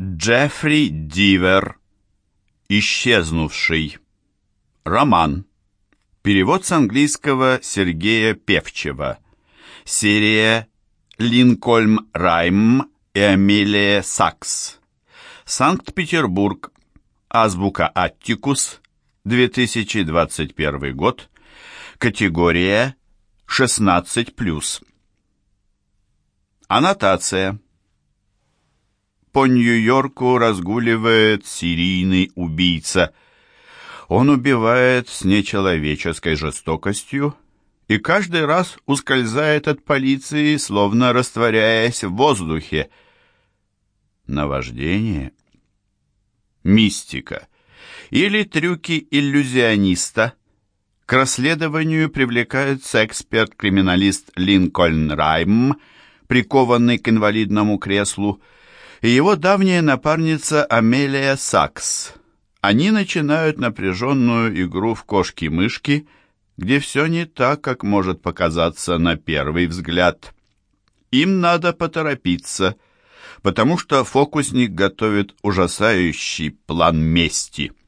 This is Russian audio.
Джеффри Дивер. Исчезнувший. Роман. Перевод с английского Сергея Певчева. Серия Линкольм Райм и Амелия Сакс. Санкт-Петербург. Азбука Аттикус. 2021 год. Категория 16+. Аннотация. По Нью-Йорку разгуливает серийный убийца. Он убивает с нечеловеческой жестокостью и каждый раз ускользает от полиции, словно растворяясь в воздухе. Наваждение? Мистика? Или трюки иллюзиониста? К расследованию привлекается эксперт-криминалист Линкольн Райм, прикованный к инвалидному креслу, и его давняя напарница Амелия Сакс. Они начинают напряженную игру в кошки-мышки, где все не так, как может показаться на первый взгляд. Им надо поторопиться, потому что фокусник готовит ужасающий план мести –